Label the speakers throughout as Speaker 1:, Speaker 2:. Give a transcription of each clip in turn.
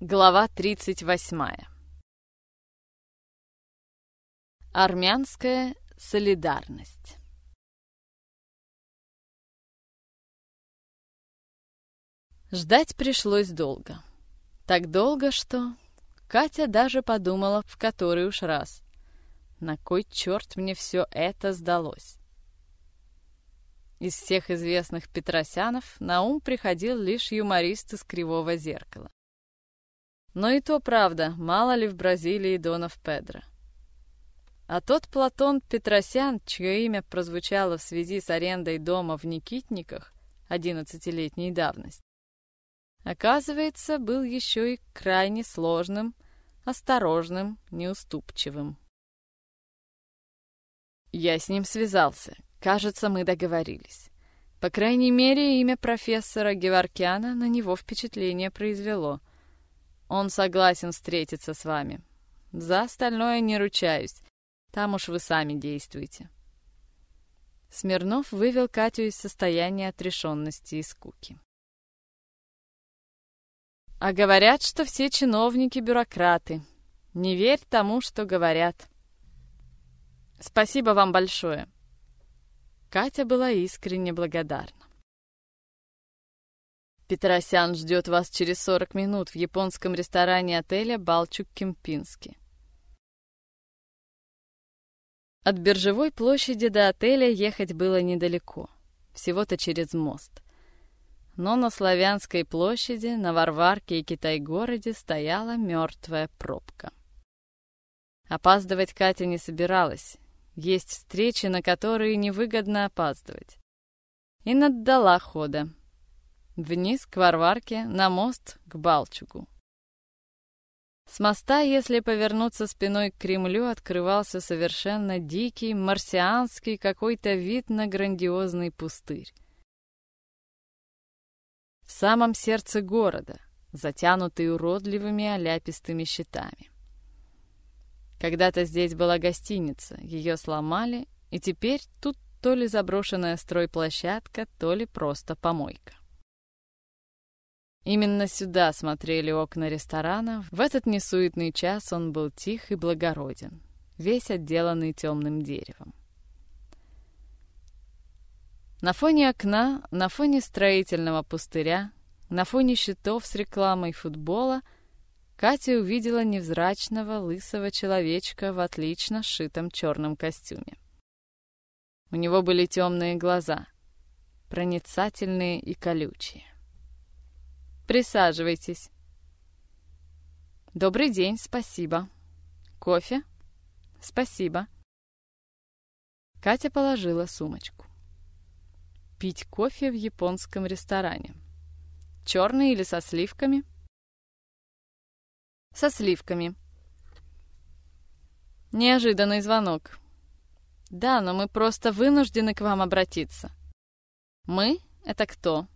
Speaker 1: Глава 38. Армянская солидарность. Ждать пришлось долго. Так долго, что Катя даже подумала в который уж раз. На кой черт мне все это сдалось? Из всех известных Петросянов на ум приходил лишь юморист из Кривого Зеркала. Но и то правда, мало ли в Бразилии Донов Педро. А тот Платон Петросян, чье имя прозвучало в связи с арендой дома в Никитниках одиннадцатилетней давности, оказывается, был еще и крайне сложным, осторожным, неуступчивым. Я с ним связался. Кажется, мы договорились. По крайней мере, имя профессора Геворкяна на него впечатление произвело — он согласен встретиться с вами. За остальное не ручаюсь. Там уж вы сами действуете. Смирнов вывел Катю из состояния отрешенности и скуки. А говорят, что все чиновники бюрократы. Не верь тому, что говорят. Спасибо вам большое. Катя была искренне благодарна. Петросян ждет вас через 40 минут в японском ресторане отеля «Балчук Кемпински». От Биржевой площади до отеля ехать было недалеко, всего-то через мост. Но на Славянской площади, на Варварке и Китай-городе стояла мертвая пробка. Опаздывать Катя не собиралась. Есть встречи, на которые невыгодно опаздывать. И наддала хода, Вниз к Варварке, на мост к Балчугу. С моста, если повернуться спиной к Кремлю, открывался совершенно дикий, марсианский какой-то вид на грандиозный пустырь. В самом сердце города, затянутый уродливыми оляпистыми щитами. Когда-то здесь была гостиница, ее сломали, и теперь тут то ли заброшенная стройплощадка, то ли просто помойка. Именно сюда смотрели окна ресторана. В этот несуетный час он был тих и благороден, весь отделанный темным деревом. На фоне окна, на фоне строительного пустыря, на фоне щитов с рекламой футбола Катя увидела невзрачного лысого человечка в отлично сшитом черном костюме. У него были темные глаза, проницательные и колючие. Присаживайтесь. Добрый день, спасибо. Кофе? Спасибо. Катя положила сумочку. Пить кофе в японском ресторане. Черный или со сливками? Со сливками. Неожиданный звонок. Да, но мы просто вынуждены к вам обратиться. Мы? Это кто?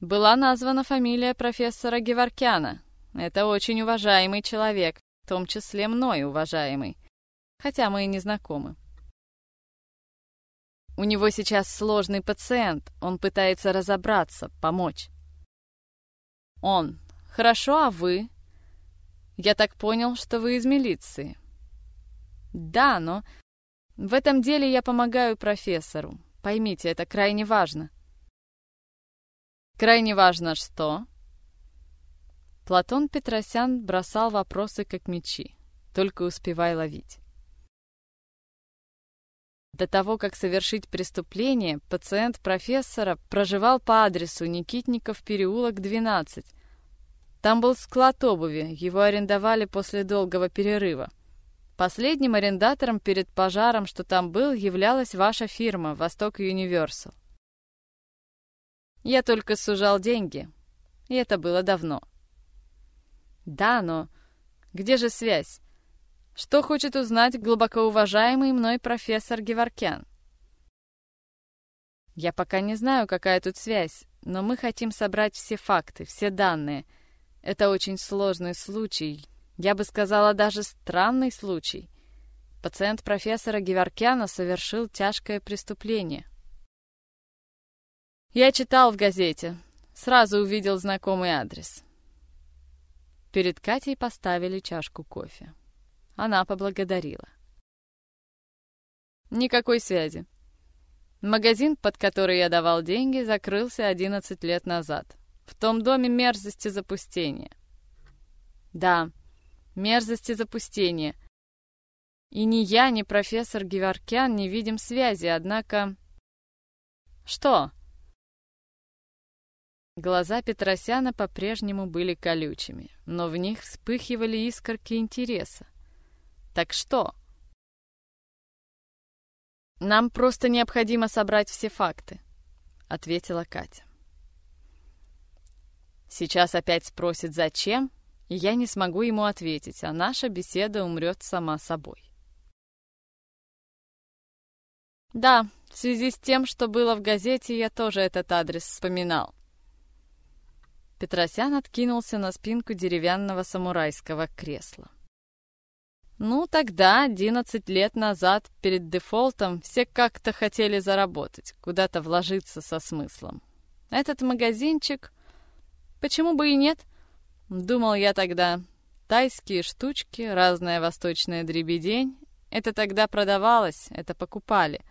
Speaker 1: Была названа фамилия профессора Геворкяна. Это очень уважаемый человек, в том числе мной уважаемый, хотя мы и не знакомы. У него сейчас сложный пациент, он пытается разобраться, помочь. Он. Хорошо, а вы? Я так понял, что вы из милиции. Да, но в этом деле я помогаю профессору. Поймите, это крайне важно. Крайне важно что? Платон Петросян бросал вопросы как мечи, только успевай ловить. До того, как совершить преступление, пациент профессора проживал по адресу Никитников, переулок, 12. Там был склад обуви, его арендовали после долгого перерыва. Последним арендатором перед пожаром, что там был, являлась ваша фирма «Восток Юниверсал». Я только сужал деньги, и это было давно. Да, но где же связь? Что хочет узнать глубоко уважаемый мной профессор Геворкян? Я пока не знаю, какая тут связь, но мы хотим собрать все факты, все данные. Это очень сложный случай, я бы сказала, даже странный случай. Пациент профессора Геворкяна совершил тяжкое преступление. Я читал в газете. Сразу увидел знакомый адрес. Перед Катей поставили чашку кофе. Она поблагодарила. Никакой связи. Магазин, под который я давал деньги, закрылся 11 лет назад. В том доме мерзости запустения. Да, мерзости запустения. И ни я, ни профессор Геворкян не видим связи, однако... Что? Глаза Петросяна по-прежнему были колючими, но в них вспыхивали искорки интереса. Так что? Нам просто необходимо собрать все факты, ответила Катя. Сейчас опять спросит, зачем, и я не смогу ему ответить, а наша беседа умрет сама собой. Да, в связи с тем, что было в газете, я тоже этот адрес вспоминал. Петросян откинулся на спинку деревянного самурайского кресла. Ну, тогда, 11 лет назад, перед дефолтом, все как-то хотели заработать, куда-то вложиться со смыслом. Этот магазинчик... Почему бы и нет? Думал я тогда. Тайские штучки, разная восточная дребедень. Это тогда продавалось, это покупали.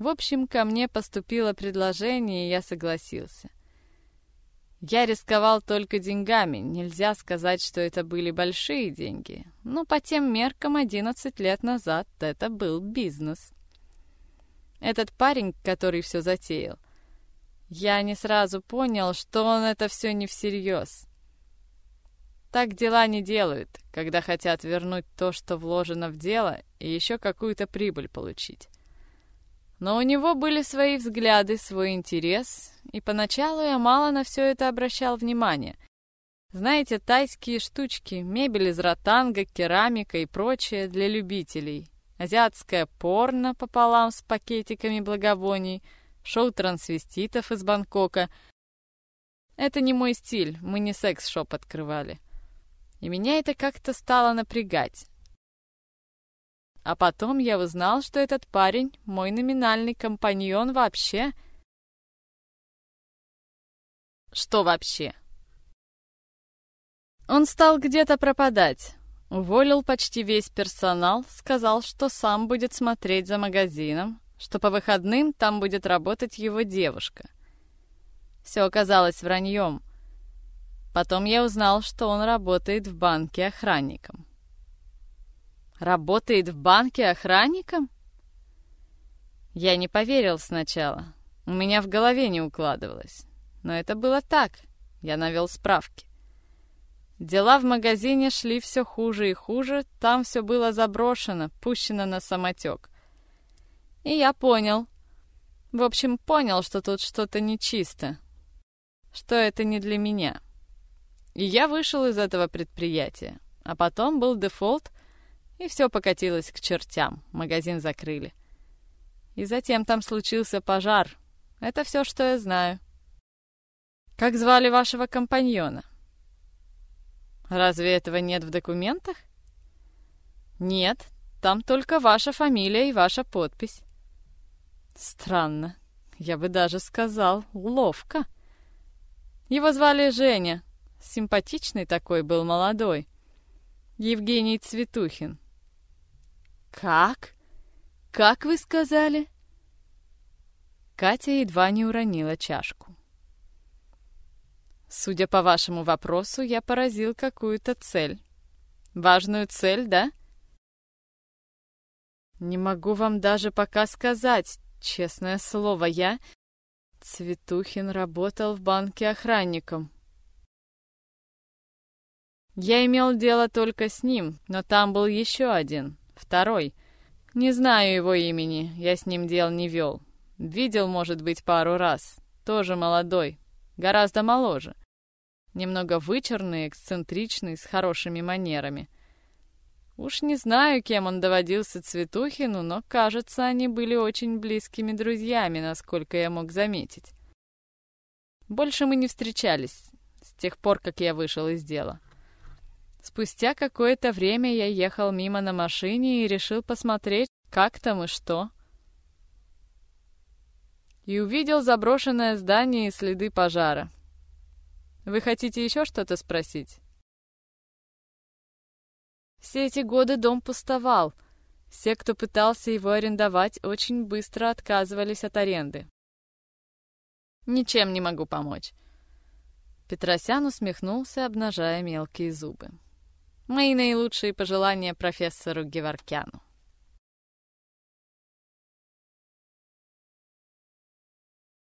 Speaker 1: В общем, ко мне поступило предложение, и я согласился. Я рисковал только деньгами, нельзя сказать, что это были большие деньги. Но по тем меркам 11 лет назад это был бизнес. Этот парень, который все затеял, я не сразу понял, что он это все не всерьез. Так дела не делают, когда хотят вернуть то, что вложено в дело, и еще какую-то прибыль получить. Но у него были свои взгляды, свой интерес, и поначалу я мало на все это обращал внимание. Знаете, тайские штучки, мебель из ротанга, керамика и прочее для любителей. Азиатское порно пополам с пакетиками благовоний, шоу трансвеститов из Бангкока. Это не мой стиль, мы не секс-шоп открывали. И меня это как-то стало напрягать. А потом я узнал, что этот парень, мой номинальный компаньон вообще. Что вообще? Он стал где-то пропадать. Уволил почти весь персонал, сказал, что сам будет смотреть за магазином, что по выходным там будет работать его девушка. Все оказалось враньем. Потом я узнал, что он работает в банке охранником. Работает в банке охранником? Я не поверил сначала. У меня в голове не укладывалось. Но это было так. Я навел справки. Дела в магазине шли все хуже и хуже, там все было заброшено, пущено на самотек. И я понял. В общем, понял, что тут что-то нечисто. Что это не для меня. И я вышел из этого предприятия. А потом был дефолт, и все покатилось к чертям. Магазин закрыли. И затем там случился пожар. Это все, что я знаю. Как звали вашего компаньона? Разве этого нет в документах? Нет, там только ваша фамилия и ваша подпись. Странно. Я бы даже сказал, ловко. Его звали Женя. Симпатичный такой был молодой. Евгений Цветухин. «Как? Как вы сказали?» Катя едва не уронила чашку. «Судя по вашему вопросу, я поразил какую-то цель. Важную цель, да?» «Не могу вам даже пока сказать, честное слово, я...» Цветухин работал в банке охранником. Я имел дело только с ним, но там был еще один, Второй. Не знаю его имени, я с ним дел не вел. Видел, может быть, пару раз. Тоже молодой. Гораздо моложе. Немного вычурный, эксцентричный, с хорошими манерами. Уж не знаю, кем он доводился Цветухину, но, кажется, они были очень близкими друзьями, насколько я мог заметить. Больше мы не встречались с тех пор, как я вышел из дела. Спустя какое-то время я ехал мимо на машине и решил посмотреть, как там и что. И увидел заброшенное здание и следы пожара. Вы хотите еще что-то спросить? Все эти годы дом пустовал. Все, кто пытался его арендовать, очень быстро отказывались от аренды. Ничем не могу помочь. Петросян усмехнулся, обнажая мелкие зубы. Мои наилучшие пожелания профессору Геворкяну.